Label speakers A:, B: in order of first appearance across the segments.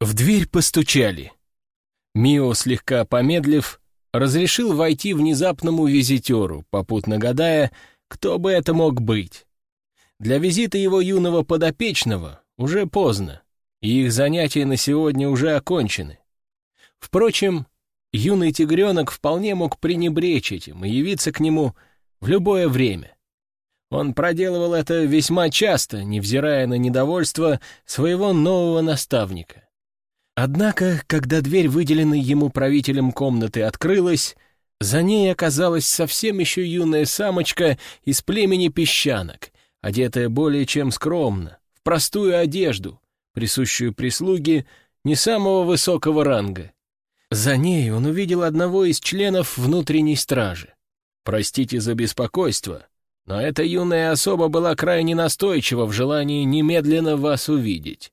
A: В дверь постучали. Мио, слегка помедлив, разрешил войти внезапному визитеру, попутно гадая, кто бы это мог быть. Для визита его юного подопечного уже поздно, и их занятия на сегодня уже окончены. Впрочем, юный тигренок вполне мог пренебречь этим и явиться к нему в любое время. Он проделывал это весьма часто, невзирая на недовольство своего нового наставника. Однако, когда дверь, выделенной ему правителем комнаты, открылась, за ней оказалась совсем еще юная самочка из племени песчанок, одетая более чем скромно, в простую одежду, присущую прислуге не самого высокого ранга. За ней он увидел одного из членов внутренней стражи. «Простите за беспокойство, но эта юная особа была крайне настойчива в желании немедленно вас увидеть.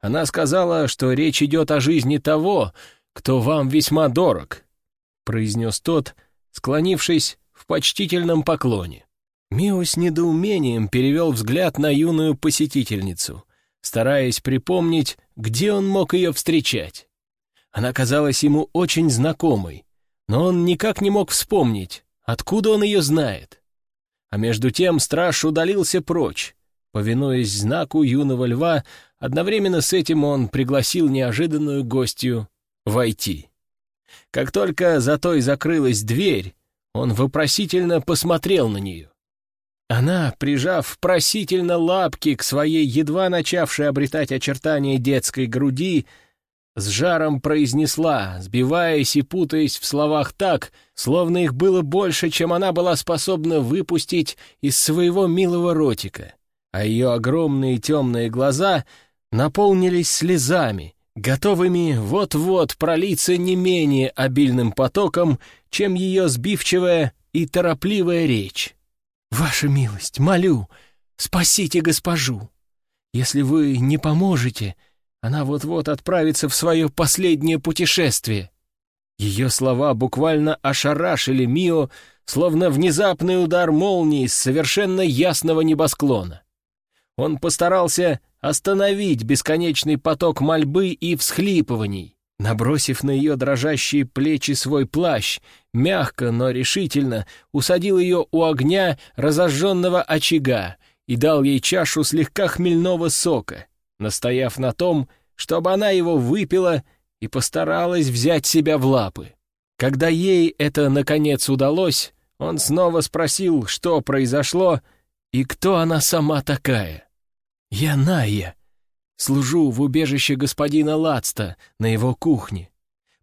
A: Она сказала, что речь идет о жизни того, кто вам весьма дорог», — произнес тот, склонившись в почтительном поклоне. Мио с недоумением перевел взгляд на юную посетительницу, стараясь припомнить, где он мог ее встречать. Она казалась ему очень знакомой, но он никак не мог вспомнить, откуда он ее знает. А между тем страж удалился прочь. Повинуясь знаку юного льва, одновременно с этим он пригласил неожиданную гостью войти. Как только за той закрылась дверь, он вопросительно посмотрел на нее. Она, прижав просительно лапки к своей едва начавшей обретать очертания детской груди, с жаром произнесла, сбиваясь и путаясь в словах так, словно их было больше, чем она была способна выпустить из своего милого ротика, а ее огромные темные глаза наполнились слезами, готовыми вот-вот пролиться не менее обильным потоком, чем ее сбивчивая и торопливая речь. «Ваша милость, молю, спасите госпожу. Если вы не поможете, она вот-вот отправится в свое последнее путешествие». Ее слова буквально ошарашили Мио, словно внезапный удар молнии с совершенно ясного небосклона. Он постарался остановить бесконечный поток мольбы и всхлипываний, Набросив на ее дрожащие плечи свой плащ, мягко, но решительно усадил ее у огня разожженного очага и дал ей чашу слегка хмельного сока, настояв на том, чтобы она его выпила и постаралась взять себя в лапы. Когда ей это, наконец, удалось, он снова спросил, что произошло и кто она сама такая. «Я Найя», Служу в убежище господина Лацта на его кухне.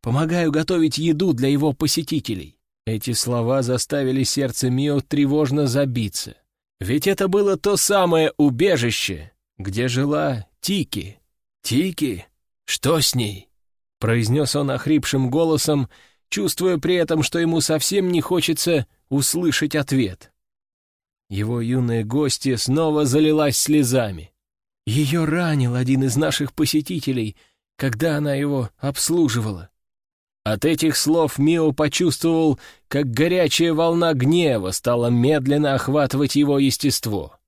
A: Помогаю готовить еду для его посетителей». Эти слова заставили сердце Мио тревожно забиться. Ведь это было то самое убежище, где жила Тики. «Тики? Что с ней?» — произнес он охрипшим голосом, чувствуя при этом, что ему совсем не хочется услышать ответ. Его юная гостья снова залилась слезами. Ее ранил один из наших посетителей, когда она его обслуживала. От этих слов Мио почувствовал, как горячая волна гнева стала медленно охватывать его естество.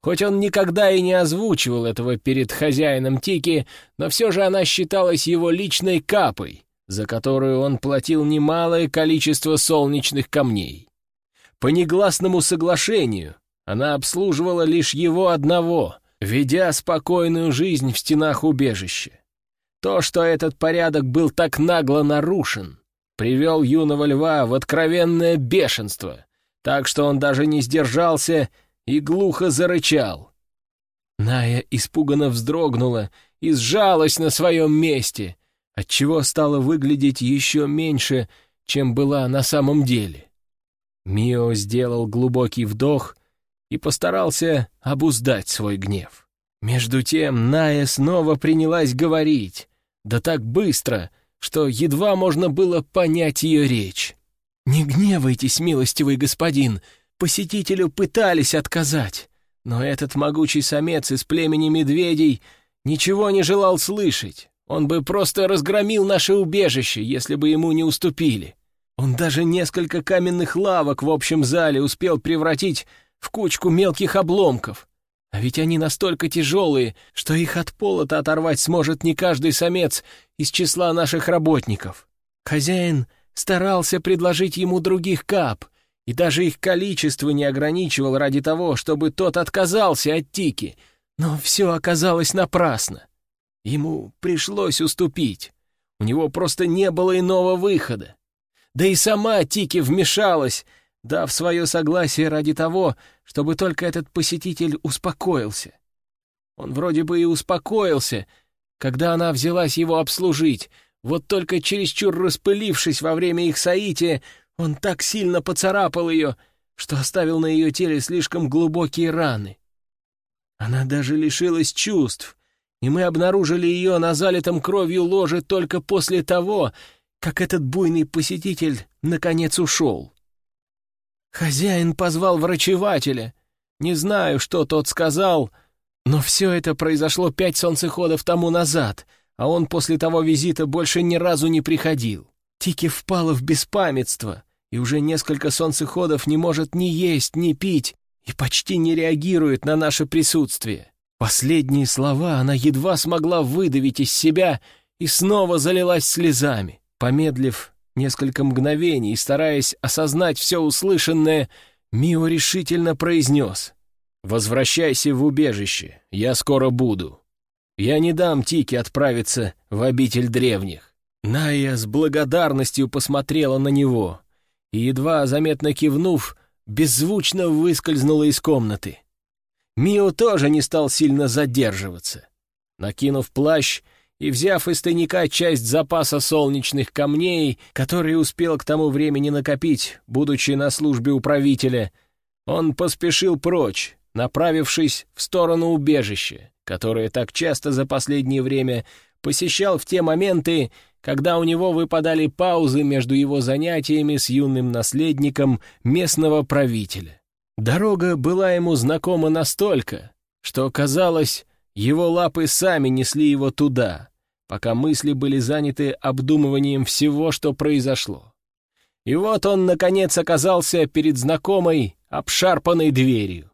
A: Хоть он никогда и не озвучивал этого перед хозяином Тики, но все же она считалась его личной капой, за которую он платил немалое количество солнечных камней. По негласному соглашению она обслуживала лишь его одного — ведя спокойную жизнь в стенах убежища. То, что этот порядок был так нагло нарушен, привел юного льва в откровенное бешенство, так что он даже не сдержался и глухо зарычал. Ная испуганно вздрогнула и сжалась на своем месте, отчего стала выглядеть еще меньше, чем была на самом деле. Мио сделал глубокий вдох и постарался обуздать свой гнев. Между тем Ная снова принялась говорить, да так быстро, что едва можно было понять ее речь. «Не гневайтесь, милостивый господин, посетителю пытались отказать, но этот могучий самец из племени медведей ничего не желал слышать. Он бы просто разгромил наше убежище, если бы ему не уступили. Он даже несколько каменных лавок в общем зале успел превратить в кучку мелких обломков. А ведь они настолько тяжелые, что их от пола-то оторвать сможет не каждый самец из числа наших работников. Хозяин старался предложить ему других кап, и даже их количество не ограничивал ради того, чтобы тот отказался от Тики, но все оказалось напрасно. Ему пришлось уступить. У него просто не было иного выхода. Да и сама Тики вмешалась, дав свое согласие ради того, чтобы только этот посетитель успокоился. Он вроде бы и успокоился, когда она взялась его обслужить, вот только чересчур распылившись во время их соития, он так сильно поцарапал ее, что оставил на ее теле слишком глубокие раны. Она даже лишилась чувств, и мы обнаружили ее на залитом кровью ложе только после того, как этот буйный посетитель наконец ушел. Хозяин позвал врачевателя. Не знаю, что тот сказал, но все это произошло пять солнцеходов тому назад, а он после того визита больше ни разу не приходил. Тики впала в беспамятство, и уже несколько солнцеходов не может ни есть, ни пить, и почти не реагирует на наше присутствие. Последние слова она едва смогла выдавить из себя и снова залилась слезами. Помедлив, Несколько мгновений, стараясь осознать все услышанное, Мио решительно произнес. «Возвращайся в убежище, я скоро буду. Я не дам Тике отправиться в обитель древних». Ная с благодарностью посмотрела на него и, едва заметно кивнув, беззвучно выскользнула из комнаты. Мио тоже не стал сильно задерживаться. Накинув плащ, и, взяв из тайника часть запаса солнечных камней, которые успел к тому времени накопить, будучи на службе управителя, он поспешил прочь, направившись в сторону убежища, которое так часто за последнее время посещал в те моменты, когда у него выпадали паузы между его занятиями с юным наследником местного правителя. Дорога была ему знакома настолько, что, казалось, его лапы сами несли его туда, пока мысли были заняты обдумыванием всего, что произошло. И вот он, наконец, оказался перед знакомой, обшарпанной дверью.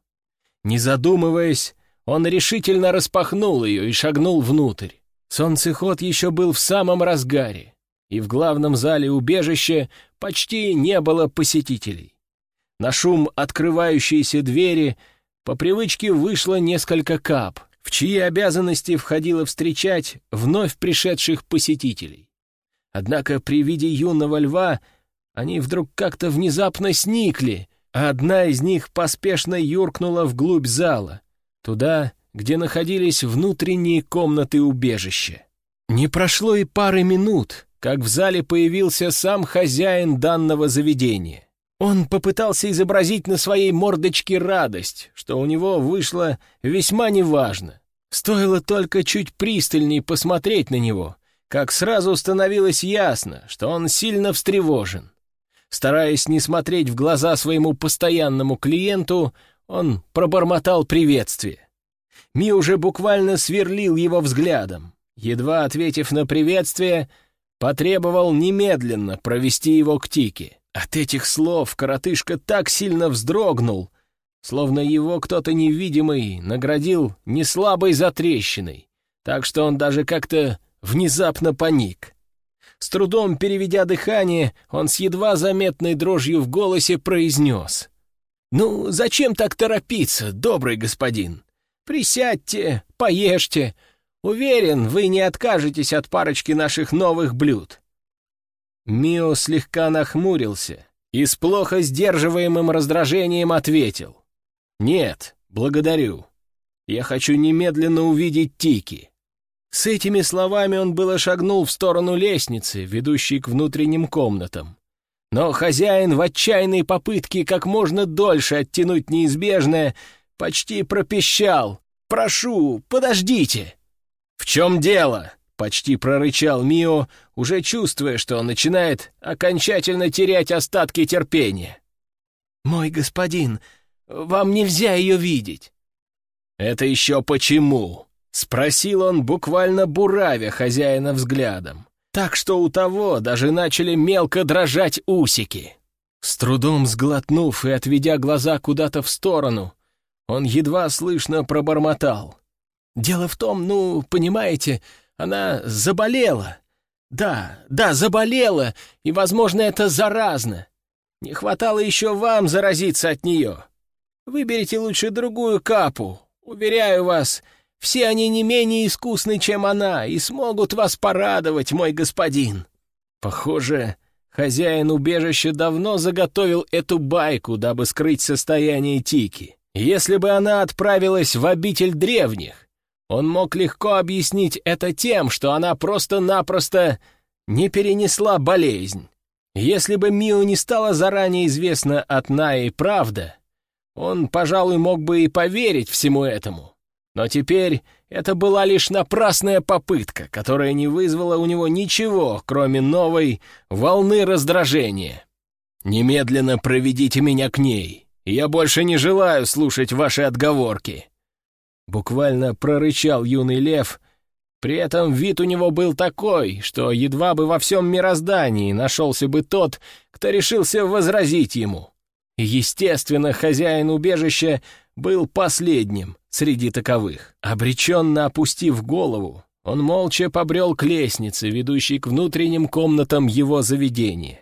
A: Не задумываясь, он решительно распахнул ее и шагнул внутрь. Солнцеход еще был в самом разгаре, и в главном зале убежища почти не было посетителей. На шум открывающейся двери по привычке вышло несколько кап — в чьи обязанности входило встречать вновь пришедших посетителей. Однако при виде юного льва они вдруг как-то внезапно сникли, а одна из них поспешно юркнула вглубь зала, туда, где находились внутренние комнаты убежища. Не прошло и пары минут, как в зале появился сам хозяин данного заведения. Он попытался изобразить на своей мордочке радость, что у него вышло весьма неважно. Стоило только чуть пристальней посмотреть на него, как сразу становилось ясно, что он сильно встревожен. Стараясь не смотреть в глаза своему постоянному клиенту, он пробормотал приветствие. Ми уже буквально сверлил его взглядом. Едва ответив на приветствие, потребовал немедленно провести его к Тике. От этих слов коротышка так сильно вздрогнул, словно его кто-то невидимый наградил неслабой затрещиной, так что он даже как-то внезапно паник. С трудом переведя дыхание, он с едва заметной дрожью в голосе произнес. «Ну, зачем так торопиться, добрый господин? Присядьте, поешьте. Уверен, вы не откажетесь от парочки наших новых блюд. Мио слегка нахмурился и с плохо сдерживаемым раздражением ответил. «Нет, благодарю. Я хочу немедленно увидеть Тики». С этими словами он было шагнул в сторону лестницы, ведущей к внутренним комнатам. Но хозяин в отчаянной попытке как можно дольше оттянуть неизбежное почти пропищал. «Прошу, подождите!» «В чем дело?» Почти прорычал Мио, уже чувствуя, что он начинает окончательно терять остатки терпения. «Мой господин, вам нельзя ее видеть». «Это еще почему?» — спросил он, буквально буравя хозяина взглядом. Так что у того даже начали мелко дрожать усики. С трудом сглотнув и отведя глаза куда-то в сторону, Он едва слышно пробормотал. «Дело в том, ну, понимаете, она заболела. Да, да, заболела, и, возможно, это заразно. Не хватало еще вам заразиться от нее. Выберите лучше другую капу. Уверяю вас, все они не менее искусны, чем она, и смогут вас порадовать, мой господин». Похоже, хозяин убежища давно заготовил эту байку, дабы скрыть состояние Тики. Если бы она отправилась в обитель древних, он мог легко объяснить это тем, что она просто-напросто не перенесла болезнь. Если бы Мио не стала заранее известна от Наи правда, он, пожалуй, мог бы и поверить всему этому. Но теперь это была лишь напрасная попытка, которая не вызвала у него ничего, кроме новой волны раздражения. «Немедленно проведите меня к ней. Я больше не желаю слушать ваши отговорки», Буквально прорычал юный лев. При этом вид у него был такой, что едва бы во всем мироздании нашелся бы тот, кто решился возразить ему. естественно, хозяин убежища был последним среди таковых. Обреченно опустив голову, он молча побрел к лестнице, ведущей к внутренним комнатам его заведения.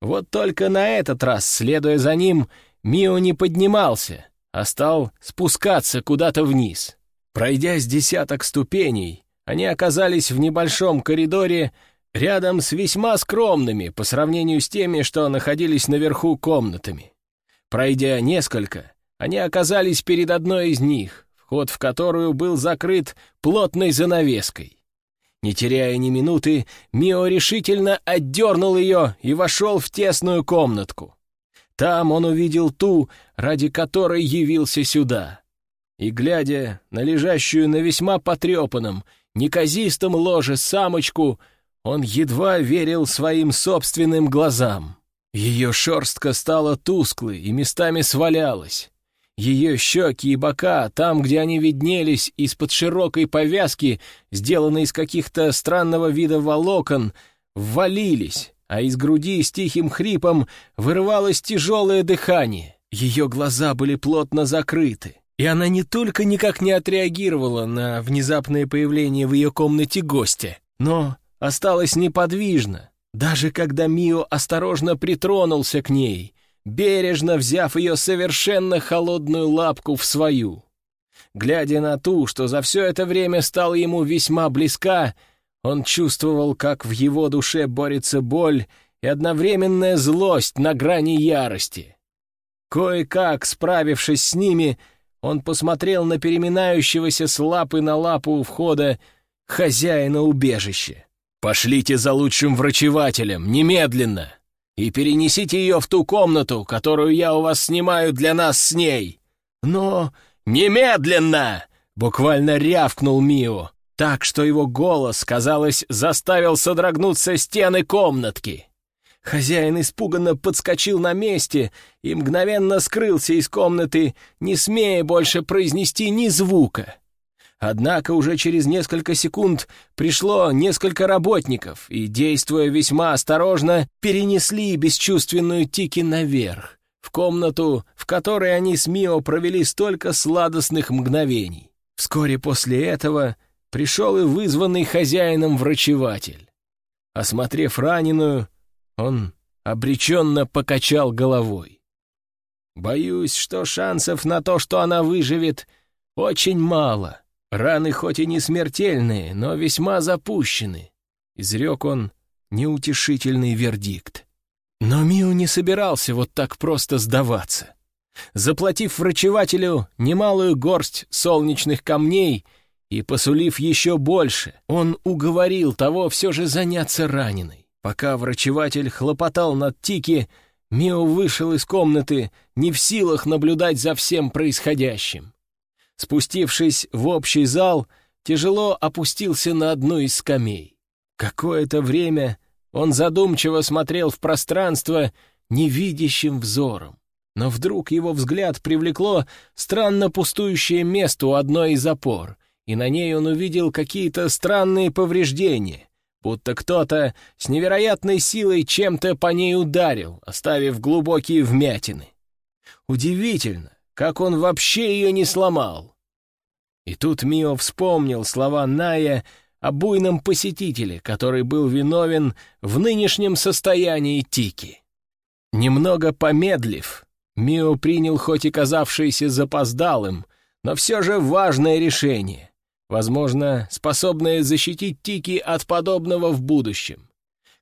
A: Вот только на этот раз, следуя за ним, Мио не поднимался, а стал спускаться куда-то вниз. Пройдя с десяток ступеней, они оказались в небольшом коридоре рядом с весьма скромными по сравнению с теми, что находились наверху комнатами. Пройдя несколько, они оказались перед одной из них, вход в которую был закрыт плотной занавеской. Не теряя ни минуты, Мио решительно отдернул ее и вошел в тесную комнатку. Там он увидел ту, ради которой явился сюда. И, глядя на лежащую на весьма потрепанном, неказистом ложе самочку, он едва верил своим собственным глазам. Ее шерстка стала тусклой и местами свалялась. Ее щеки и бока, там, где они виднелись из-под широкой повязки, сделанной из каких-то странного вида волокон, ввалились, а из груди с тихим хрипом вырывалось тяжелое дыхание. Ее глаза были плотно закрыты, и она не только никак не отреагировала на внезапное появление в ее комнате гостя, но осталась неподвижна, даже когда Мио осторожно притронулся к ней, бережно взяв ее совершенно холодную лапку в свою. Глядя на ту, что за все это время стала ему весьма близка, он чувствовал, как в его душе борется боль и одновременная злость на грани ярости. Кое-как, справившись с ними, он посмотрел на переминающегося с лапы на лапу у входа хозяина убежища. «Пошлите за лучшим врачевателем, немедленно, и перенесите ее в ту комнату, которую я у вас снимаю для нас с ней. Но немедленно!» — буквально рявкнул Мио так, что его голос, казалось, заставил содрогнуться стены комнатки. Хозяин испуганно подскочил на месте и мгновенно скрылся из комнаты, не смея больше произнести ни звука. Однако уже через несколько секунд пришло несколько работников и, действуя весьма осторожно, перенесли бесчувственную Тики наверх, в комнату, в которой они с Мио провели столько сладостных мгновений. Вскоре после этого пришел и вызванный хозяином врачеватель. Осмотрев раненую, он обреченно покачал головой. «Боюсь, что шансов на то, что она выживет, очень мало. Раны хоть и не смертельные, но весьма запущены», — изрек он неутешительный вердикт. Но Миу не собирался вот так просто сдаваться. Заплатив врачевателю немалую горсть солнечных камней — и, посулив еще больше, он уговорил того все же заняться раненой. Пока врачеватель хлопотал над Тики, Мио вышел из комнаты, не в силах наблюдать за всем происходящим. Спустившись в общий зал, тяжело опустился на одну из скамей. Какое-то время он задумчиво смотрел в пространство невидящим взором. Но вдруг его взгляд привлекло странно пустующее место у одной из опор — и на ней он увидел какие-то странные повреждения, будто кто-то с невероятной силой чем-то по ней ударил, оставив глубокие вмятины. Удивительно, как он вообще ее не сломал. И тут Мио вспомнил слова Ная о буйном посетителе, который был виновен в нынешнем состоянии Тики. Немного помедлив, Мио принял хоть и казавшееся запоздалым, но все же важное решение, возможно, способное защитить Тики от подобного в будущем.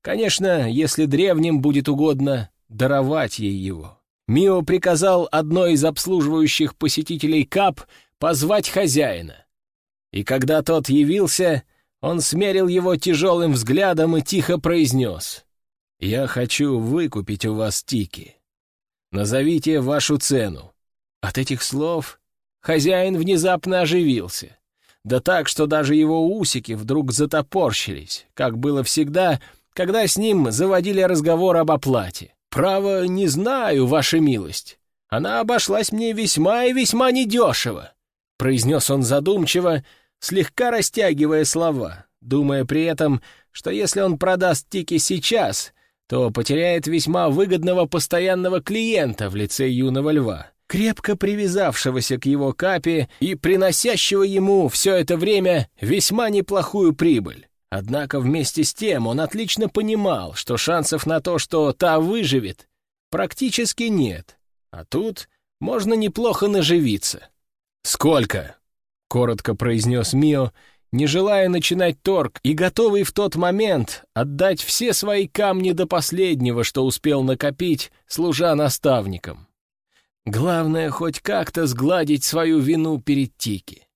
A: Конечно, если древним будет угодно даровать ей его. Мио приказал одной из обслуживающих посетителей КАП позвать хозяина. И когда тот явился, он смерил его тяжелым взглядом и тихо произнес. «Я хочу выкупить у вас тики. Назовите вашу цену». От этих слов хозяин внезапно оживился. Да так, что даже его усики вдруг затопорщились, как было всегда, когда с ним заводили разговор об оплате. «Право, не знаю, ваша милость. Она обошлась мне весьма и весьма недешево», — произнес он задумчиво, слегка растягивая слова, думая при этом, что если он продаст тики сейчас, то потеряет весьма выгодного постоянного клиента в лице юного льва, крепко привязавшегося к его капе и приносящего ему все это время весьма неплохую прибыль. Однако вместе с тем он отлично понимал, что шансов на то, что та выживет, практически нет. А тут можно неплохо наживиться. «Сколько?» — коротко произнес Мио, не желая начинать торг и готовый в тот момент отдать все свои камни до последнего, что успел накопить, служа наставником. Главное, хоть как-то сгладить свою вину перед Тики.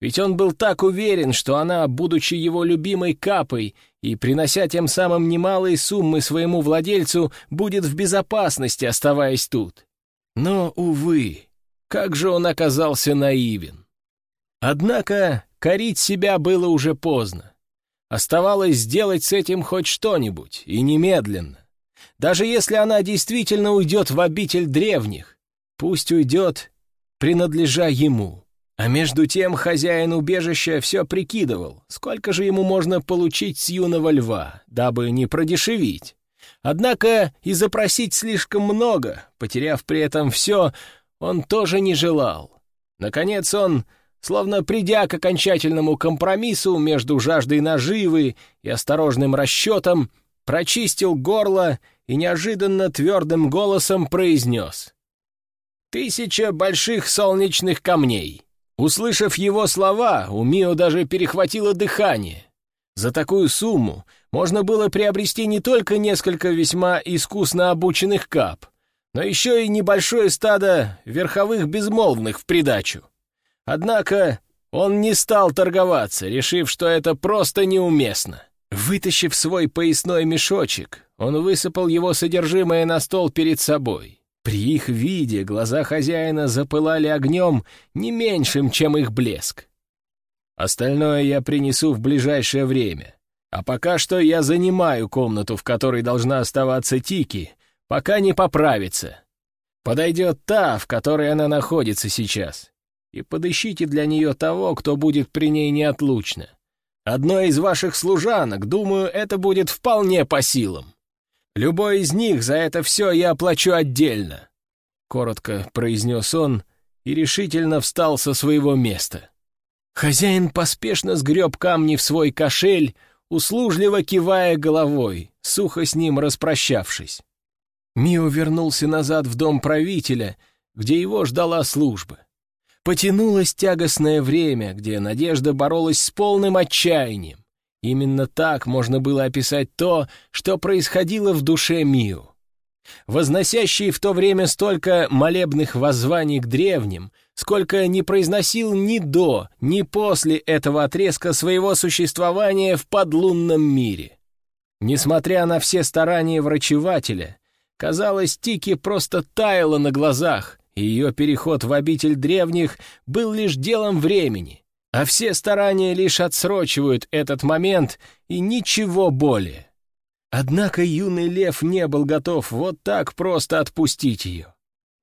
A: Ведь он был так уверен, что она, будучи его любимой капой и принося тем самым немалые суммы своему владельцу, будет в безопасности, оставаясь тут. Но, увы, как же он оказался наивен. Однако корить себя было уже поздно. Оставалось сделать с этим хоть что-нибудь, и немедленно. Даже если она действительно уйдет в обитель древних, пусть уйдет, принадлежа ему. А между тем хозяин убежища все прикидывал, сколько же ему можно получить с юного льва, дабы не продешевить. Однако и запросить слишком много, потеряв при этом все, он тоже не желал. Наконец он, словно придя к окончательному компромиссу между жаждой наживы и осторожным расчетом, прочистил горло и неожиданно твердым голосом произнес «Тысяча больших солнечных камней». Услышав его слова, у Мио даже перехватило дыхание. За такую сумму можно было приобрести не только несколько весьма искусно обученных кап, но еще и небольшое стадо верховых безмолвных в придачу. Однако он не стал торговаться, решив, что это просто неуместно. Вытащив свой поясной мешочек, он высыпал его содержимое на стол перед собой. При их виде глаза хозяина запылали огнем не меньшим, чем их блеск. Остальное я принесу в ближайшее время. А пока что я занимаю комнату, в которой должна оставаться Тики, пока не поправится. Подойдет та, в которой она находится сейчас. И подыщите для нее того, кто будет при ней неотлучно. Одной из ваших служанок, думаю, это будет вполне по силам. Любой из них за это все я оплачу отдельно», — коротко произнес он и решительно встал со своего места. Хозяин поспешно сгреб камни в свой кошель, услужливо кивая головой, сухо с ним распрощавшись. Мио вернулся назад в дом правителя, где его ждала служба. Потянулось тягостное время, где надежда боролась с полным отчаянием. Именно так можно было описать то, что происходило в душе Мио. Возносящий в то время столько молебных воззваний к древним, сколько не произносил ни до, ни после этого отрезка своего существования в подлунном мире. Несмотря на все старания врачевателя, казалось, Тики просто таяла на глазах, и ее переход в обитель древних был лишь делом времени а все старания лишь отсрочивают этот момент и ничего более. Однако юный лев не был готов вот так просто отпустить ее.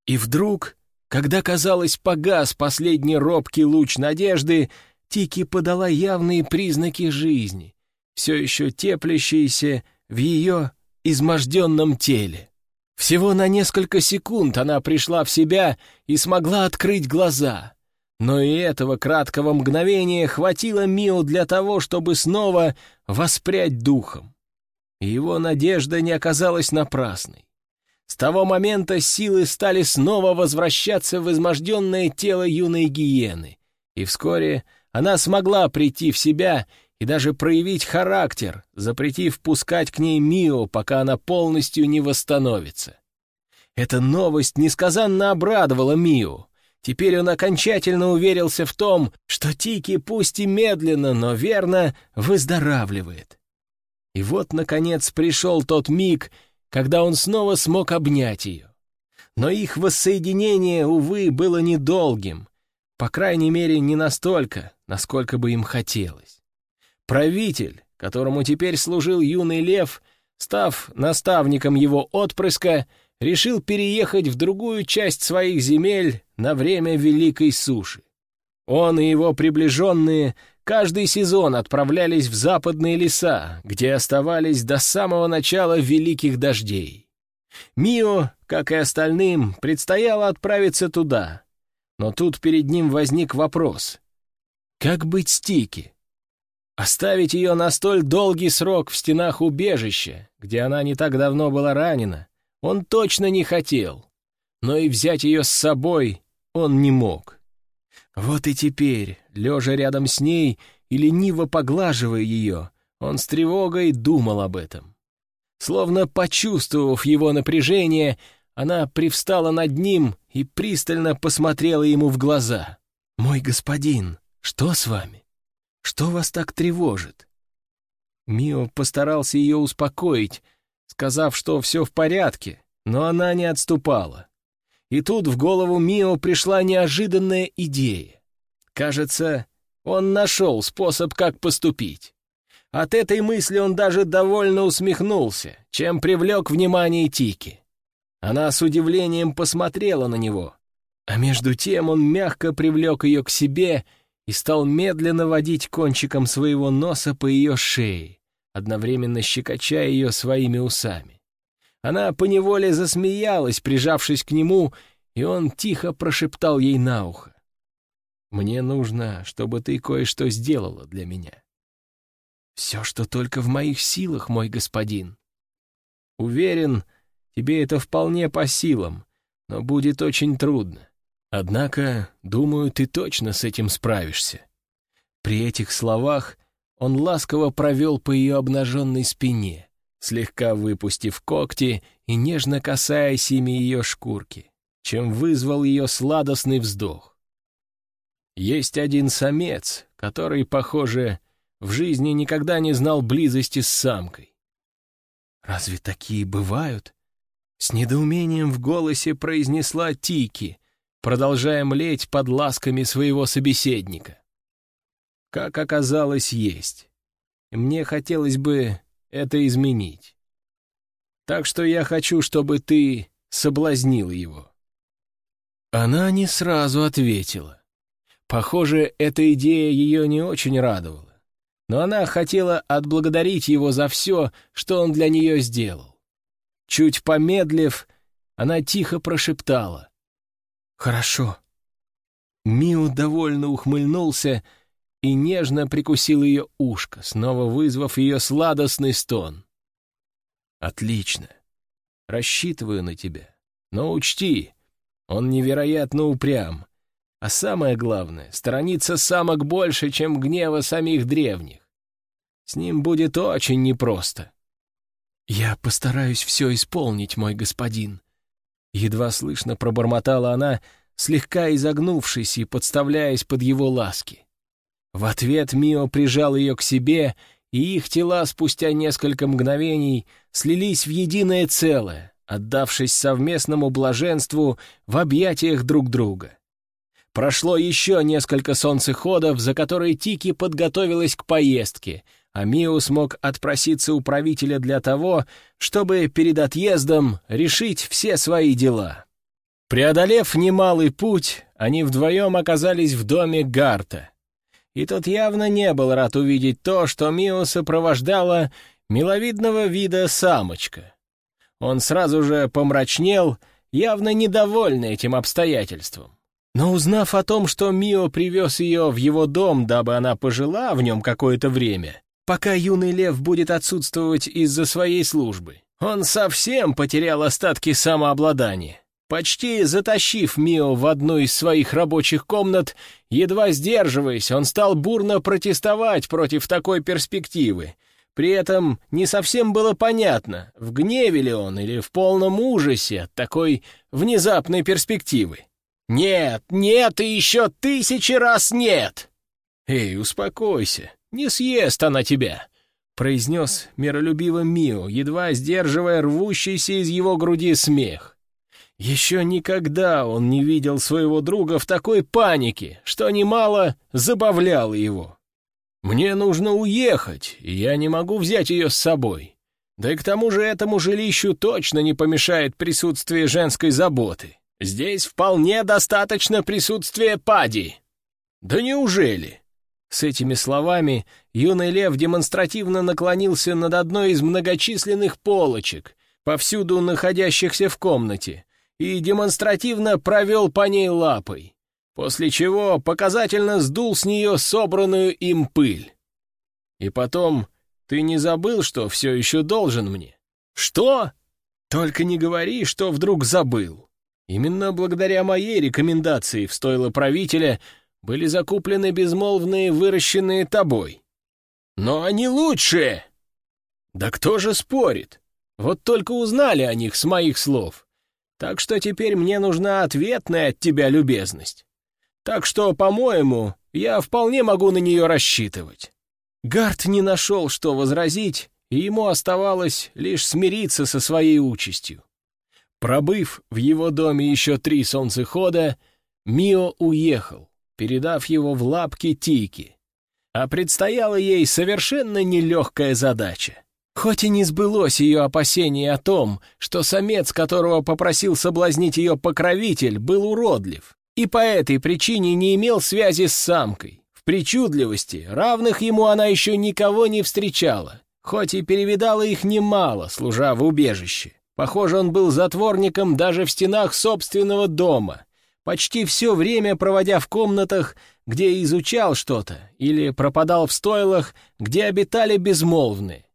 A: И вдруг, когда, казалось, погас последний робкий луч надежды, Тики подала явные признаки жизни, все еще теплящиеся в ее изможденном теле. Всего на несколько секунд она пришла в себя и смогла открыть глаза. Но и этого краткого мгновения хватило Мио для того, чтобы снова воспрять духом. Его надежда не оказалась напрасной. С того момента силы стали снова возвращаться в изможденное тело юной гиены, и вскоре она смогла прийти в себя и даже проявить характер, запретив пускать к ней Мио, пока она полностью не восстановится. Эта новость несказанно обрадовала Мио. Теперь он окончательно уверился в том, что Тики пусть и медленно, но верно выздоравливает. И вот, наконец, пришел тот миг, когда он снова смог обнять ее. Но их воссоединение, увы, было недолгим, по крайней мере, не настолько, насколько бы им хотелось. Правитель, которому теперь служил юный лев, став наставником его отпрыска, решил переехать в другую часть своих земель на время Великой Суши. Он и его приближенные каждый сезон отправлялись в западные леса, где оставались до самого начала Великих Дождей. Мио, как и остальным, предстояло отправиться туда. Но тут перед ним возник вопрос. Как быть с? Оставить ее на столь долгий срок в стенах убежища, где она не так давно была ранена, он точно не хотел, но и взять ее с собой он не мог. Вот и теперь, лежа рядом с ней и лениво поглаживая ее, он с тревогой думал об этом. Словно почувствовав его напряжение, она привстала над ним и пристально посмотрела ему в глаза. «Мой господин, что с вами? Что вас так тревожит?» Мио постарался ее успокоить, сказав, что все в порядке, но она не отступала. И тут в голову Мио пришла неожиданная идея. Кажется, он нашел способ, как поступить. От этой мысли он даже довольно усмехнулся, чем привлек внимание Тики. Она с удивлением посмотрела на него, а между тем он мягко привлек ее к себе и стал медленно водить кончиком своего носа по ее шее, одновременно щекоча ее своими усами. Она поневоле засмеялась, прижавшись к нему, и он тихо прошептал ей на ухо. «Мне нужно, чтобы ты кое-что сделала для меня. Все, что только в моих силах, мой господин. Уверен, тебе это вполне по силам, но будет очень трудно. Однако, думаю, ты точно с этим справишься». При этих словах он ласково провел по ее обнаженной спине, слегка выпустив когти и нежно касаясь ими ее шкурки, чем вызвал ее сладостный вздох. Есть один самец, который, похоже, в жизни никогда не знал близости с самкой. «Разве такие бывают?» С недоумением в голосе произнесла Тики, продолжая млеть под ласками своего собеседника. Как оказалось, есть. И мне хотелось бы это изменить. Так что я хочу, чтобы ты соблазнил его». Она не сразу ответила. Похоже, эта идея ее не очень радовала. Но она хотела отблагодарить его за все, что он для нее сделал. Чуть помедлив, она тихо прошептала. «Хорошо». Миу довольно ухмыльнулся и нежно прикусил ее ушко, снова вызвав ее сладостный стон. «Отлично. Рассчитываю на тебя. Но учти, он невероятно упрям. А самое главное, сторонится самок больше, чем гнева самих древних. С ним будет очень непросто». «Я постараюсь все исполнить, мой господин», — едва слышно пробормотала она, слегка изогнувшись и подставляясь под его ласки. В ответ Мио прижал ее к себе, и их тела спустя несколько мгновений слились в единое целое, отдавшись совместному блаженству в объятиях друг друга. Прошло еще несколько солнцеходов, за которые Тики подготовилась к поездке, а Мио смог отпроситься у правителя для того, чтобы перед отъездом решить все свои дела. Преодолев немалый путь, они вдвоем оказались в доме Гарта, и тот явно не был рад увидеть то, что Мио сопровождала миловидного вида самочка. Он сразу же помрачнел, явно недовольный этим обстоятельством. Но узнав о том, что Мио привез ее в его дом, дабы она пожила в нем какое-то время, пока юный лев будет отсутствовать из-за своей службы, он совсем потерял остатки самообладания. Почти затащив Мио в одну из своих рабочих комнат, едва сдерживаясь, он стал бурно протестовать против такой перспективы. При этом не совсем было понятно, в гневе ли он или в полном ужасе от такой внезапной перспективы. «Нет, нет и еще тысячи раз нет!» «Эй, успокойся, не съест она тебя!» — произнес миролюбивым Мио, едва сдерживая рвущийся из его груди смех. Еще никогда он не видел своего друга в такой панике, что немало забавляло его. «Мне нужно уехать, и я не могу взять ее с собой. Да и к тому же этому жилищу точно не помешает присутствие женской заботы. Здесь вполне достаточно присутствия Пади». «Да неужели?» С этими словами юный лев демонстративно наклонился над одной из многочисленных полочек, повсюду находящихся в комнате, и демонстративно провел по ней лапой, после чего показательно сдул с нее собранную им пыль. И потом, ты не забыл, что все еще должен мне? Что? Только не говори, что вдруг забыл. Именно благодаря моей рекомендации в стойло правителя были закуплены безмолвные, выращенные тобой. Но они лучшие! Да кто же спорит? Вот только узнали о них с моих слов. Так что теперь мне нужна ответная от тебя любезность. Так что, по-моему, я вполне могу на нее рассчитывать». Гард не нашел, что возразить, и ему оставалось лишь смириться со своей участью. Пробыв в его доме еще три солнцехода, Мио уехал, передав его в лапки Тики. А предстояла ей совершенно нелегкая задача. Хоть и не сбылось ее опасение о том, что самец, которого попросил соблазнить ее покровитель, был уродлив, и по этой причине не имел связи с самкой. В причудливости, равных ему она еще никого не встречала, хоть и перевидала их немало, служа в убежище. Похоже, он был затворником даже в стенах собственного дома, почти все время проводя в комнатах, где изучал что-то, или пропадал в стойлах, где обитали безмолвные.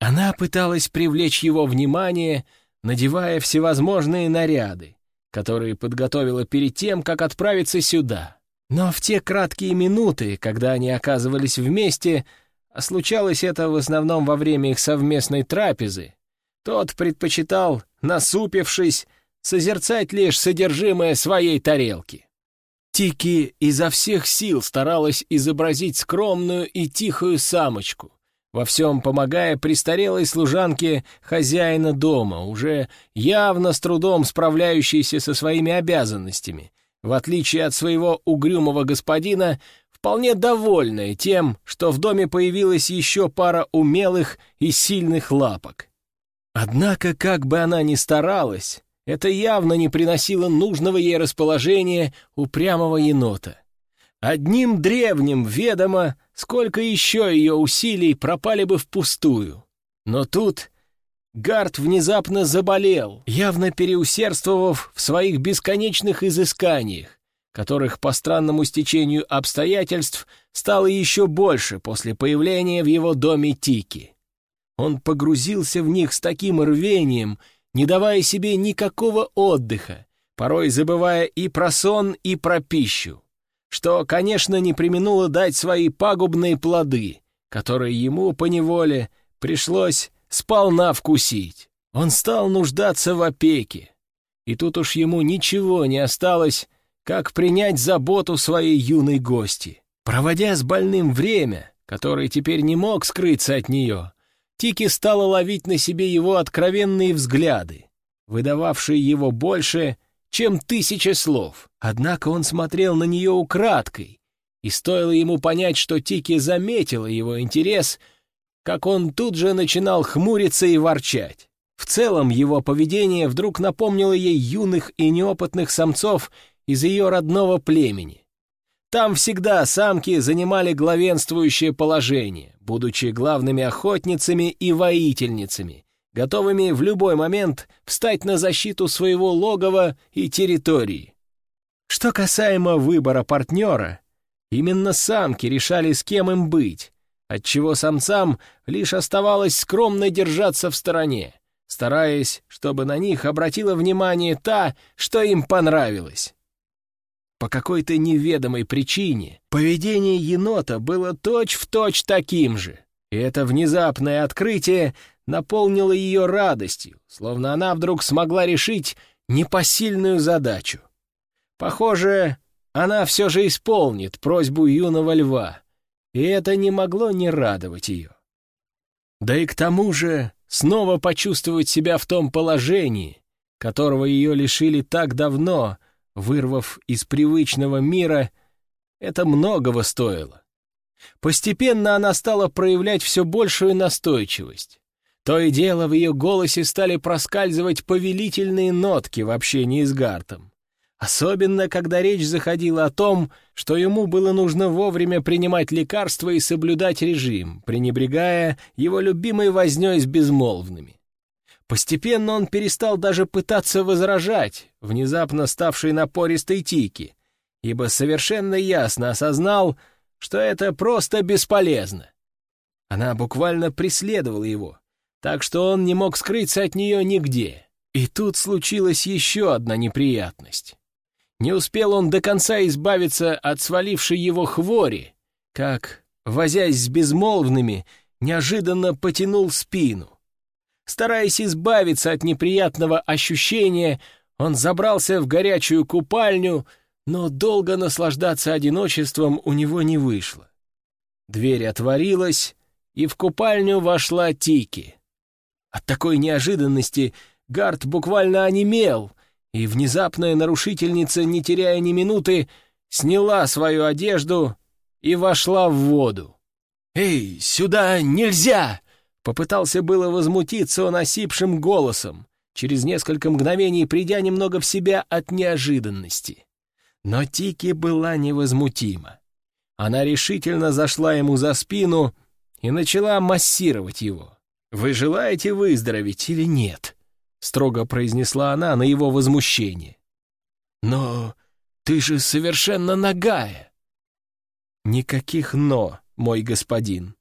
A: Она пыталась привлечь его внимание, надевая всевозможные наряды, которые подготовила перед тем, как отправиться сюда. Но в те краткие минуты, когда они оказывались вместе, а случалось это в основном во время их совместной трапезы, тот предпочитал, насупившись, созерцать лишь содержимое своей тарелки. Тики изо всех сил старалась изобразить скромную и тихую самочку, во всем помогая престарелой служанке хозяина дома, уже явно с трудом справляющейся со своими обязанностями, в отличие от своего угрюмого господина, вполне довольная тем, что в доме появилась еще пара умелых и сильных лапок. Однако, как бы она ни старалась, это явно не приносило нужного ей расположения упрямого енота. Одним древним ведомо, сколько еще ее усилий пропали бы впустую. Но тут Гард внезапно заболел, явно переусердствовав в своих бесконечных изысканиях, которых по странному стечению обстоятельств стало еще больше после появления в его доме Тики. Он погрузился в них с таким рвением, не давая себе никакого отдыха, порой забывая и про сон, и про пищу что, конечно, не применуло дать свои пагубные плоды, которые ему поневоле пришлось сполна вкусить. Он стал нуждаться в опеке, и тут уж ему ничего не осталось, как принять заботу своей юной гости. Проводя с больным время, которое теперь не мог скрыться от нее, Тики стала ловить на себе его откровенные взгляды, выдававшие его больше, чем тысяча слов. Однако он смотрел на нее украдкой, и стоило ему понять, что Тики заметила его интерес, как он тут же начинал хмуриться и ворчать. В целом его поведение вдруг напомнило ей юных и неопытных самцов из ее родного племени. Там всегда самки занимали главенствующее положение, будучи главными охотницами и воительницами, готовыми в любой момент встать на защиту своего логова и территории. Что касаемо выбора партнера, именно самки решали, с кем им быть, отчего самцам лишь оставалось скромно держаться в стороне, стараясь, чтобы на них обратила внимание та, что им понравилось. По какой-то неведомой причине поведение енота было точь-в-точь точь таким же, и это внезапное открытие наполнило ее радостью, словно она вдруг смогла решить непосильную задачу. Похоже, она все же исполнит просьбу юного льва, и это не могло не радовать ее. Да и к тому же снова почувствовать себя в том положении, которого ее лишили так давно, вырвав из привычного мира, это многого стоило. Постепенно она стала проявлять все большую настойчивость. То и дело в ее голосе стали проскальзывать повелительные нотки в общении с Гартом. Особенно, когда речь заходила о том, что ему было нужно вовремя принимать лекарства и соблюдать режим, пренебрегая его любимой вознёй с безмолвными. Постепенно он перестал даже пытаться возражать, внезапно ставшей напористой Тики, ибо совершенно ясно осознал, что это просто бесполезно. Она буквально преследовала его, так что он не мог скрыться от нее нигде. И тут случилась еще одна неприятность. Не успел он до конца избавиться от свалившей его хвори, как, возясь с безмолвными, неожиданно потянул спину. Стараясь избавиться от неприятного ощущения, он забрался в горячую купальню, но долго наслаждаться одиночеством у него не вышло. Дверь отворилась, и в купальню вошла Тики. От такой неожиданности Гард буквально онемел — и внезапная нарушительница, не теряя ни минуты, сняла свою одежду и вошла в воду. «Эй, сюда нельзя!» Попытался было возмутиться он осипшим голосом, через несколько мгновений придя немного в себя от неожиданности. Но Тики была невозмутима. Она решительно зашла ему за спину и начала массировать его. «Вы желаете выздороветь или нет?» строго произнесла она на его возмущение. «Но ты же совершенно нагая!» «Никаких «но», мой господин.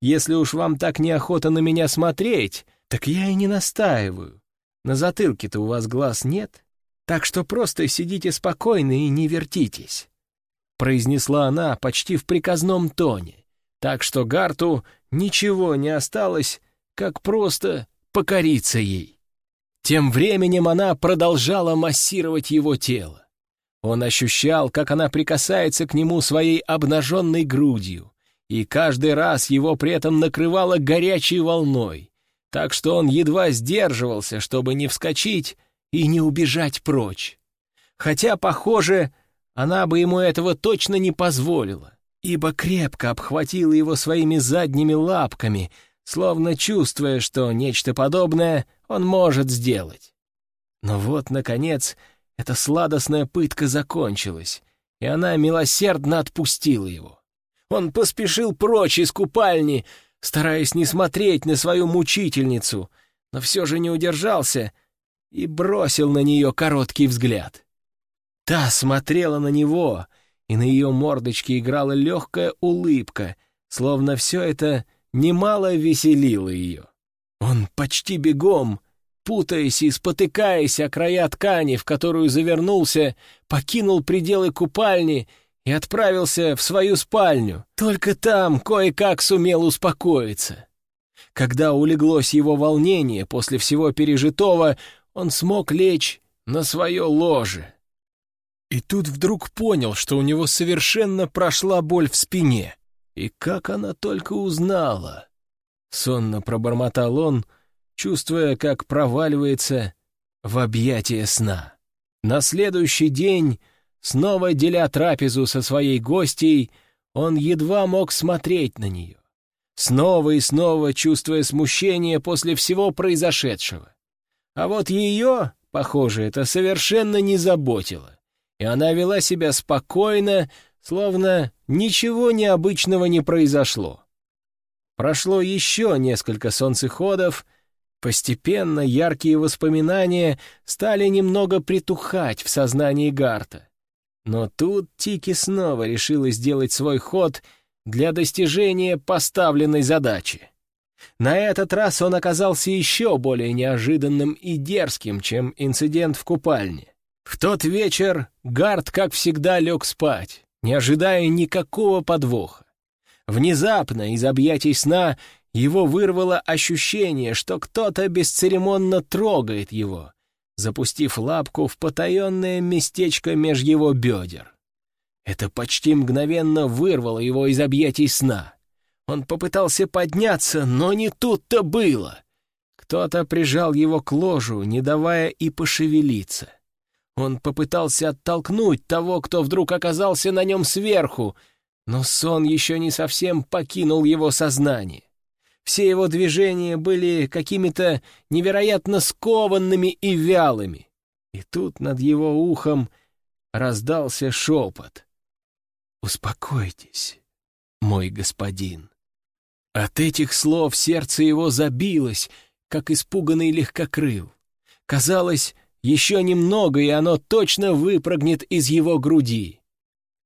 A: Если уж вам так неохота на меня смотреть, так я и не настаиваю. На затылке-то у вас глаз нет, так что просто сидите спокойно и не вертитесь», — произнесла она почти в приказном тоне, так что Гарту ничего не осталось, как просто покориться ей. Тем временем она продолжала массировать его тело. Он ощущал, как она прикасается к нему своей обнаженной грудью, и каждый раз его при этом накрывало горячей волной, так что он едва сдерживался, чтобы не вскочить и не убежать прочь. Хотя, похоже, она бы ему этого точно не позволила, ибо крепко обхватила его своими задними лапками, словно чувствуя, что нечто подобное он может сделать. Но вот, наконец, эта сладостная пытка закончилась, и она милосердно отпустила его. Он поспешил прочь из купальни, стараясь не смотреть на свою мучительницу, но все же не удержался и бросил на нее короткий взгляд. Та смотрела на него, и на ее мордочке играла легкая улыбка, словно все это немало веселило ее. Он почти бегом, путаясь и спотыкаясь о края ткани, в которую завернулся, покинул пределы купальни и отправился в свою спальню. Только там кое-как сумел успокоиться. Когда улеглось его волнение после всего пережитого, он смог лечь на свое ложе. И тут вдруг понял, что у него совершенно прошла боль в спине. И как она только узнала. Сонно пробормотал он, чувствуя, как проваливается в объятия сна. На следующий день, снова деля трапезу со своей гостьей, он едва мог смотреть на нее, снова и снова чувствуя смущение после всего произошедшего. А вот ее, похоже, это совершенно не заботило, и она вела себя спокойно, словно ничего необычного не произошло. Прошло еще несколько солнцеходов, Постепенно яркие воспоминания стали немного притухать в сознании Гарта. Но тут Тики снова решила сделать свой ход для достижения поставленной задачи. На этот раз он оказался еще более неожиданным и дерзким, чем инцидент в купальне. В тот вечер Гард, как всегда, лег спать, не ожидая никакого подвоха. Внезапно из объятий сна его вырвало ощущение, что кто-то бесцеремонно трогает его, запустив лапку в потаенное местечко меж его бедер. Это почти мгновенно вырвало его из объятий сна. Он попытался подняться, но не тут-то было. Кто-то прижал его к ложу, не давая и пошевелиться. Он попытался оттолкнуть того, кто вдруг оказался на нем сверху, но сон еще не совсем покинул его сознание. Все его движения были какими-то невероятно скованными и вялыми. И тут над его ухом раздался шепот. «Успокойтесь, мой господин». От этих слов сердце его забилось, как испуганный легкокрыл. Казалось, еще немного, и оно точно выпрыгнет из его груди.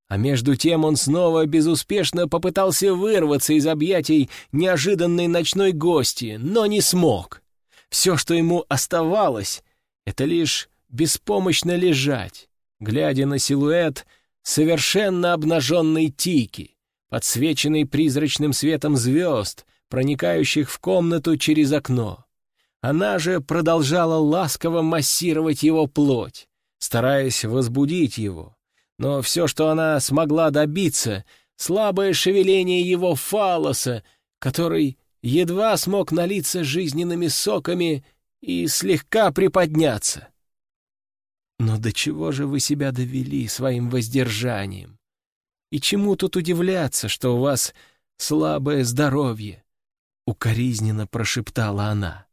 A: А между тем он снова безуспешно попытался вырваться из объятий неожиданной ночной гости, но не смог. Все, что ему оставалось, это лишь беспомощно лежать, глядя на силуэт совершенно обнаженной Тики, подсвеченный призрачным светом звезд, проникающих в комнату через окно. Она же продолжала ласково массировать его плоть, стараясь возбудить его. Но все, что она смогла добиться, слабое шевеление его фалоса, который едва смог налиться жизненными соками и слегка приподняться. Но до чего же вы себя довели своим воздержанием? И чему тут удивляться, что у вас слабое здоровье? Укоризненно прошептала она.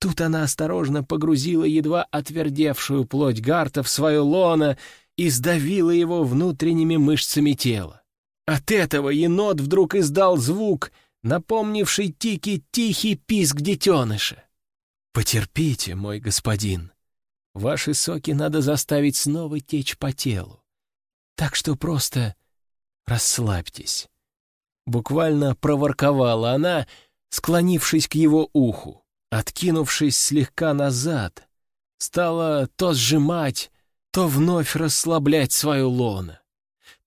A: Тут она осторожно погрузила едва отвердевшую плоть Гарта в свое лоно и сдавила его внутренними мышцами тела. От этого енот вдруг издал звук, напомнивший Тики тихий писк детеныша. «Потерпите, мой господин. Ваши соки надо заставить снова течь по телу. Так что просто расслабьтесь». Буквально проворковала она, склонившись к его уху. Откинувшись слегка назад, стала то сжимать, то вновь расслаблять свою лоно.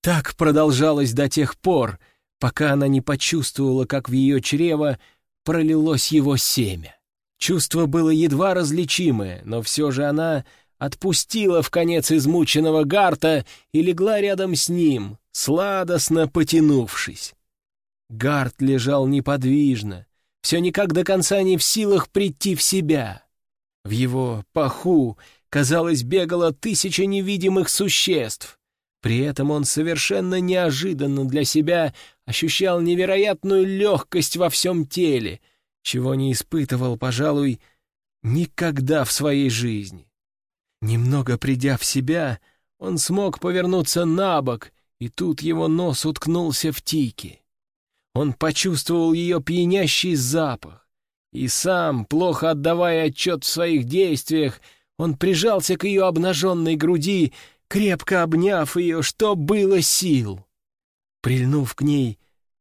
A: Так продолжалось до тех пор, пока она не почувствовала, как в ее чрево пролилось его семя. Чувство было едва различимое, но все же она отпустила в конец измученного Гарта и легла рядом с ним, сладостно потянувшись. Гарт лежал неподвижно, все никак до конца не в силах прийти в себя. В его паху, казалось, бегало тысяча невидимых существ. При этом он совершенно неожиданно для себя ощущал невероятную легкость во всем теле, чего не испытывал, пожалуй, никогда в своей жизни. Немного придя в себя, он смог повернуться на бок, и тут его нос уткнулся в тики. Он почувствовал ее пьянящий запах. И сам, плохо отдавая отчет в своих действиях, он прижался к ее обнаженной груди, крепко обняв ее, что было сил. Прильнув к ней,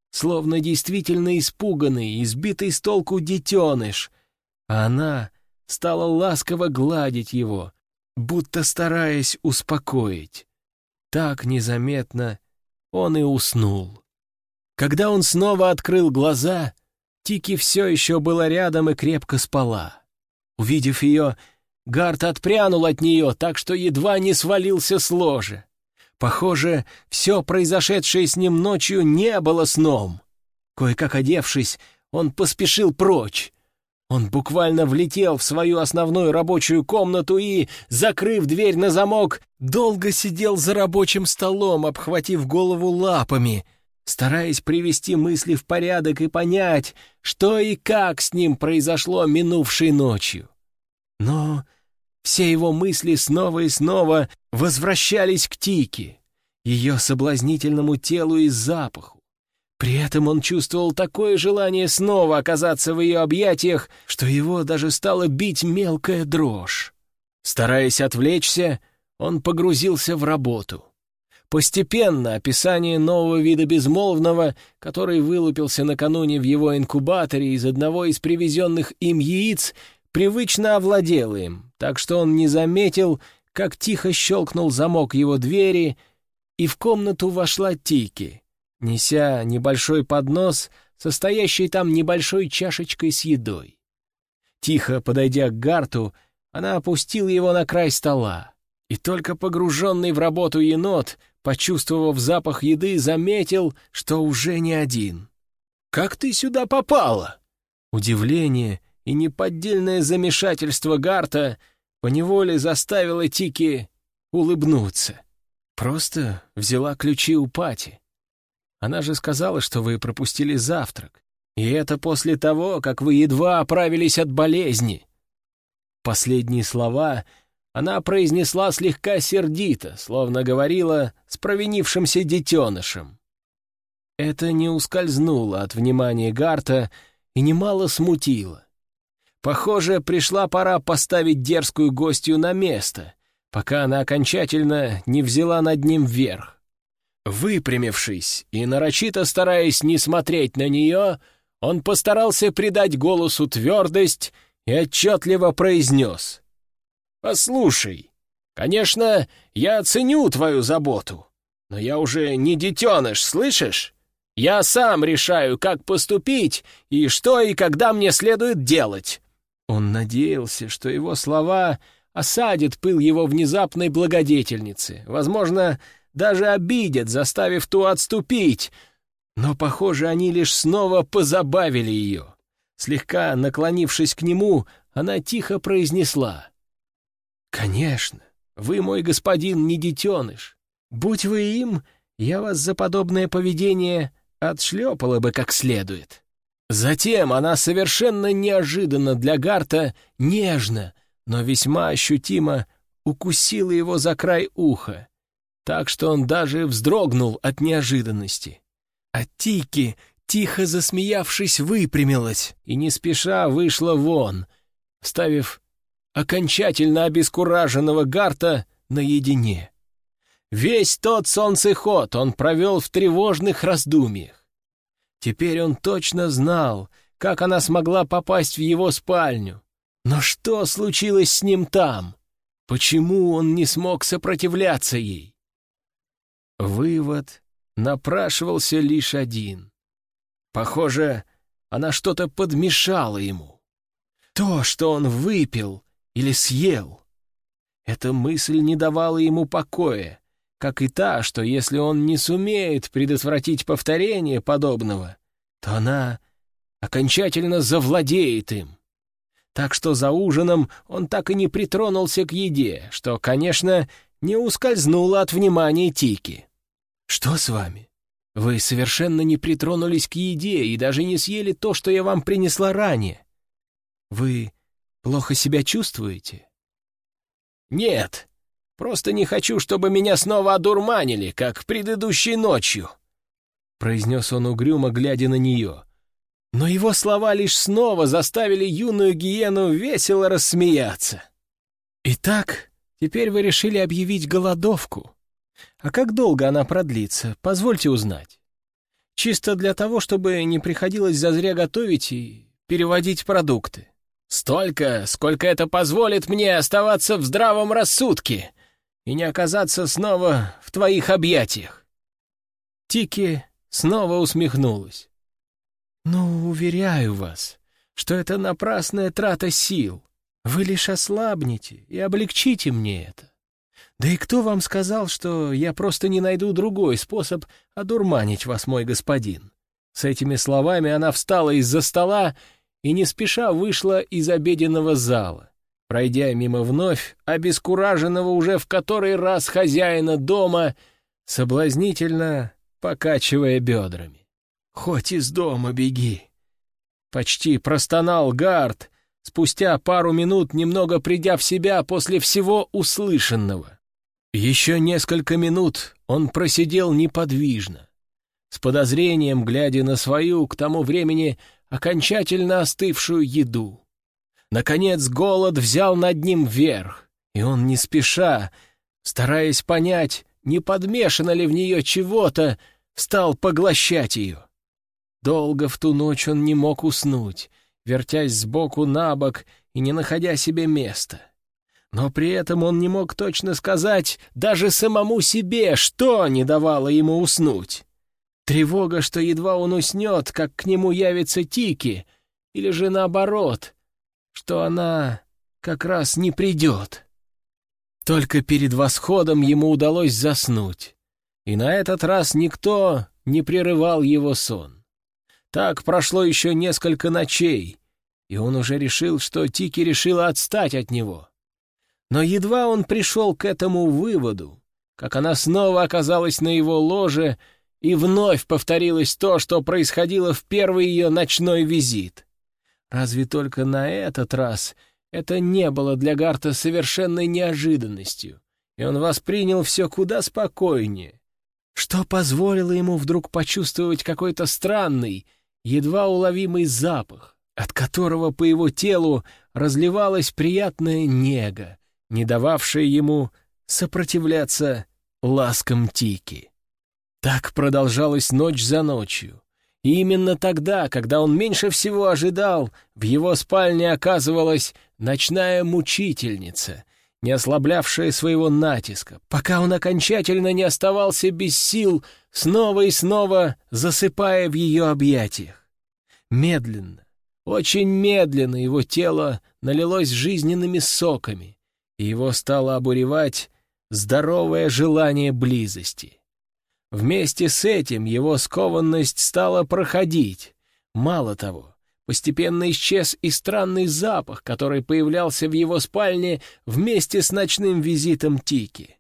A: словно действительно испуганный, избитый с толку детеныш, она стала ласково гладить его, будто стараясь успокоить. Так незаметно он и уснул. Когда он снова открыл глаза, Тики все еще была рядом и крепко спала. Увидев ее, Гарт отпрянул от нее, так что едва не свалился с ложа. Похоже, все произошедшее с ним ночью не было сном. Кое-как одевшись, он поспешил прочь. Он буквально влетел в свою основную рабочую комнату и, закрыв дверь на замок, долго сидел за рабочим столом, обхватив голову лапами — стараясь привести мысли в порядок и понять, что и как с ним произошло минувшей ночью. Но все его мысли снова и снова возвращались к Тике, ее соблазнительному телу и запаху. При этом он чувствовал такое желание снова оказаться в ее объятиях, что его даже стало бить мелкая дрожь. Стараясь отвлечься, он погрузился в работу. Постепенно описание нового вида безмолвного, который вылупился накануне в его инкубаторе из одного из привезенных им яиц, привычно овладело им, так что он не заметил, как тихо щелкнул замок его двери, и в комнату вошла Тики, неся небольшой поднос, состоящий там небольшой чашечкой с едой. Тихо подойдя к Гарту, она опустила его на край стола. И только погруженный в работу енот, почувствовав запах еды, заметил, что уже не один. «Как ты сюда попала?» Удивление и неподдельное замешательство Гарта поневоле заставило Тики улыбнуться. Просто взяла ключи у Пати. Она же сказала, что вы пропустили завтрак. И это после того, как вы едва оправились от болезни. Последние слова она произнесла слегка сердито, словно говорила с провинившимся детенышем. Это не ускользнуло от внимания Гарта и немало смутило. Похоже, пришла пора поставить дерзкую гостью на место, пока она окончательно не взяла над ним верх. Выпрямившись и нарочито стараясь не смотреть на нее, он постарался придать голосу твердость и отчетливо произнес — «Послушай, конечно, я ценю твою заботу, но я уже не детеныш, слышишь? Я сам решаю, как поступить и что и когда мне следует делать». Он надеялся, что его слова осадят пыл его внезапной благодетельницы, возможно, даже обидят, заставив ту отступить, но, похоже, они лишь снова позабавили ее. Слегка наклонившись к нему, она тихо произнесла — «Конечно, вы, мой господин, не детеныш. Будь вы им, я вас за подобное поведение отшлепала бы как следует». Затем она совершенно неожиданно для Гарта нежно, но весьма ощутимо укусила его за край уха, так что он даже вздрогнул от неожиданности. А Тики, тихо засмеявшись, выпрямилась и не спеша вышла вон, вставив окончательно обескураженного Гарта наедине. Весь тот солнцеход он провел в тревожных раздумьях. Теперь он точно знал, как она смогла попасть в его спальню. Но что случилось с ним там? Почему он не смог сопротивляться ей? Вывод напрашивался лишь один. Похоже, она что-то подмешала ему. То, что он выпил, или съел. Эта мысль не давала ему покоя, как и та, что если он не сумеет предотвратить повторение подобного, то она окончательно завладеет им. Так что за ужином он так и не притронулся к еде, что, конечно, не ускользнуло от внимания Тики. «Что с вами? Вы совершенно не притронулись к еде и даже не съели то, что я вам принесла ранее. Вы Плохо себя чувствуете?» «Нет, просто не хочу, чтобы меня снова одурманили, как предыдущей ночью», — произнес он угрюмо, глядя на нее. Но его слова лишь снова заставили юную гиену весело рассмеяться. «Итак, теперь вы решили объявить голодовку. А как долго она продлится, позвольте узнать. Чисто для того, чтобы не приходилось зазря готовить и переводить продукты. Столько, сколько это позволит мне оставаться в здравом рассудке и не оказаться снова в твоих объятиях. Тики снова усмехнулась. «Ну, уверяю вас, что это напрасная трата сил. Вы лишь ослабнете и облегчите мне это. Да и кто вам сказал, что я просто не найду другой способ одурманить вас, мой господин?» С этими словами она встала из-за стола и не спеша вышла из обеденного зала, пройдя мимо вновь обескураженного уже в который раз хозяина дома, соблазнительно покачивая бедрами. «Хоть из дома беги!» Почти простонал Гард, спустя пару минут немного придя в себя после всего услышанного. Еще несколько минут он просидел неподвижно, с подозрением глядя на свою, к тому времени, окончательно остывшую еду. Наконец голод взял над ним верх, и он не спеша, стараясь понять, не подмешано ли в нее чего-то, стал поглощать ее. Долго в ту ночь он не мог уснуть, вертясь сбоку на бок и не находя себе места. Но при этом он не мог точно сказать даже самому себе, что не давало ему уснуть. Тревога, что едва он уснет, как к нему явится Тики, или же наоборот, что она как раз не придет. Только перед восходом ему удалось заснуть, и на этот раз никто не прерывал его сон. Так прошло еще несколько ночей, и он уже решил, что Тики решила отстать от него. Но едва он пришел к этому выводу, как она снова оказалась на его ложе, и вновь повторилось то, что происходило в первый ее ночной визит. Разве только на этот раз это не было для Гарта совершенной неожиданностью, и он воспринял все куда спокойнее, что позволило ему вдруг почувствовать какой-то странный, едва уловимый запах, от которого по его телу разливалась приятная нега, не дававшая ему сопротивляться ласкам Тики. Так продолжалась ночь за ночью. И именно тогда, когда он меньше всего ожидал, в его спальне оказывалась ночная мучительница, не ослаблявшая своего натиска, пока он окончательно не оставался без сил, снова и снова засыпая в ее объятиях. Медленно, очень медленно его тело налилось жизненными соками, и его стало обуревать здоровое желание близости. Вместе с этим его скованность стала проходить. Мало того, постепенно исчез и странный запах, который появлялся в его спальне вместе с ночным визитом Тики.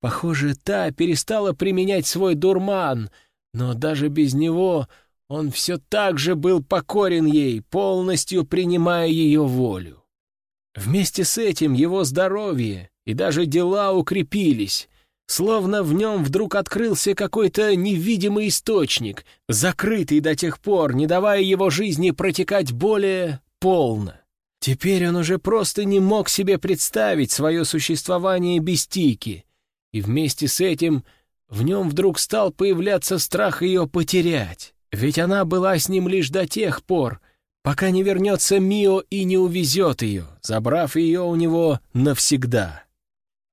A: Похоже, та перестала применять свой дурман, но даже без него он все так же был покорен ей, полностью принимая ее волю. Вместе с этим его здоровье и даже дела укрепились, Словно в нем вдруг открылся какой-то невидимый источник, закрытый до тех пор, не давая его жизни протекать более полно. Теперь он уже просто не мог себе представить свое существование без Тики, и вместе с этим в нем вдруг стал появляться страх ее потерять, ведь она была с ним лишь до тех пор, пока не вернется Мио и не увезет ее, забрав ее у него навсегда.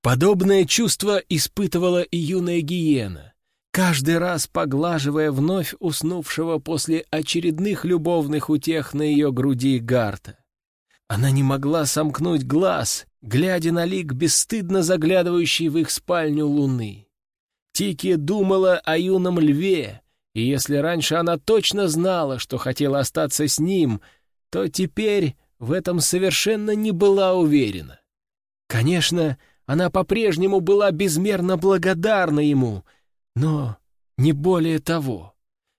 A: Подобное чувство испытывала и юная гиена, каждый раз поглаживая вновь уснувшего после очередных любовных утех на ее груди Гарта. Она не могла сомкнуть глаз, глядя на лик бесстыдно заглядывающий в их спальню луны. Тики думала о юном льве, и если раньше она точно знала, что хотела остаться с ним, то теперь в этом совершенно не была уверена. Конечно, она по-прежнему была безмерно благодарна ему, но не более того.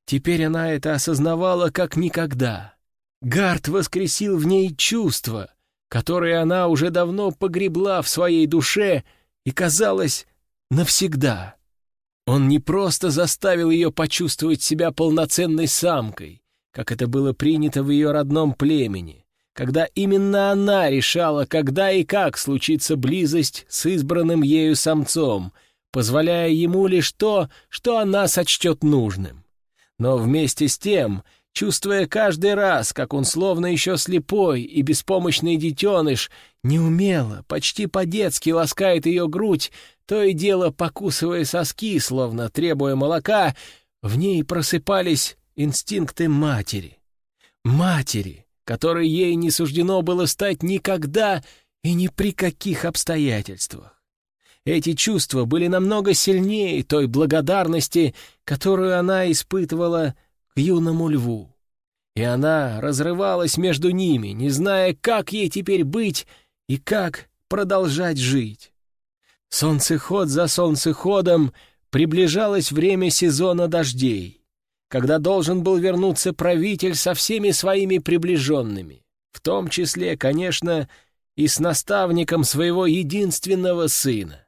A: Теперь она это осознавала как никогда. Гард воскресил в ней чувства, которые она уже давно погребла в своей душе и, казалось, навсегда. Он не просто заставил ее почувствовать себя полноценной самкой, как это было принято в ее родном племени, когда именно она решала, когда и как случится близость с избранным ею самцом, позволяя ему лишь то, что она сочтет нужным. Но вместе с тем, чувствуя каждый раз, как он словно еще слепой и беспомощный детеныш, неумело, почти по-детски ласкает ее грудь, то и дело покусывая соски, словно требуя молока, в ней просыпались инстинкты матери. Матери, которой ей не суждено было стать никогда и ни при каких обстоятельствах. Эти чувства были намного сильнее той благодарности, которую она испытывала к юному льву. И она разрывалась между ними, не зная, как ей теперь быть и как продолжать жить. Солнцеход за солнцеходом приближалось время сезона дождей когда должен был вернуться правитель со всеми своими приближенными, в том числе, конечно, и с наставником своего единственного сына.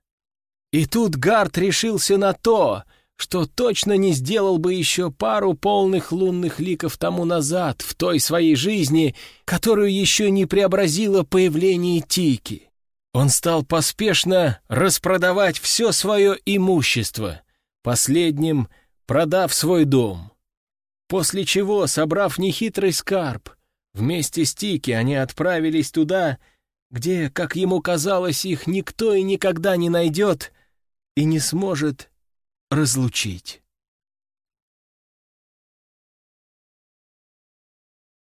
A: И тут Гард решился на то, что точно не сделал бы еще пару полных лунных ликов тому назад, в той своей жизни, которую еще не преобразило появление Тики. Он стал поспешно распродавать все свое имущество, последним продав свой дом. После чего, собрав нехитрый скарб, вместе с Тики они отправились туда, где, как ему казалось, их никто и никогда не найдет и не сможет разлучить.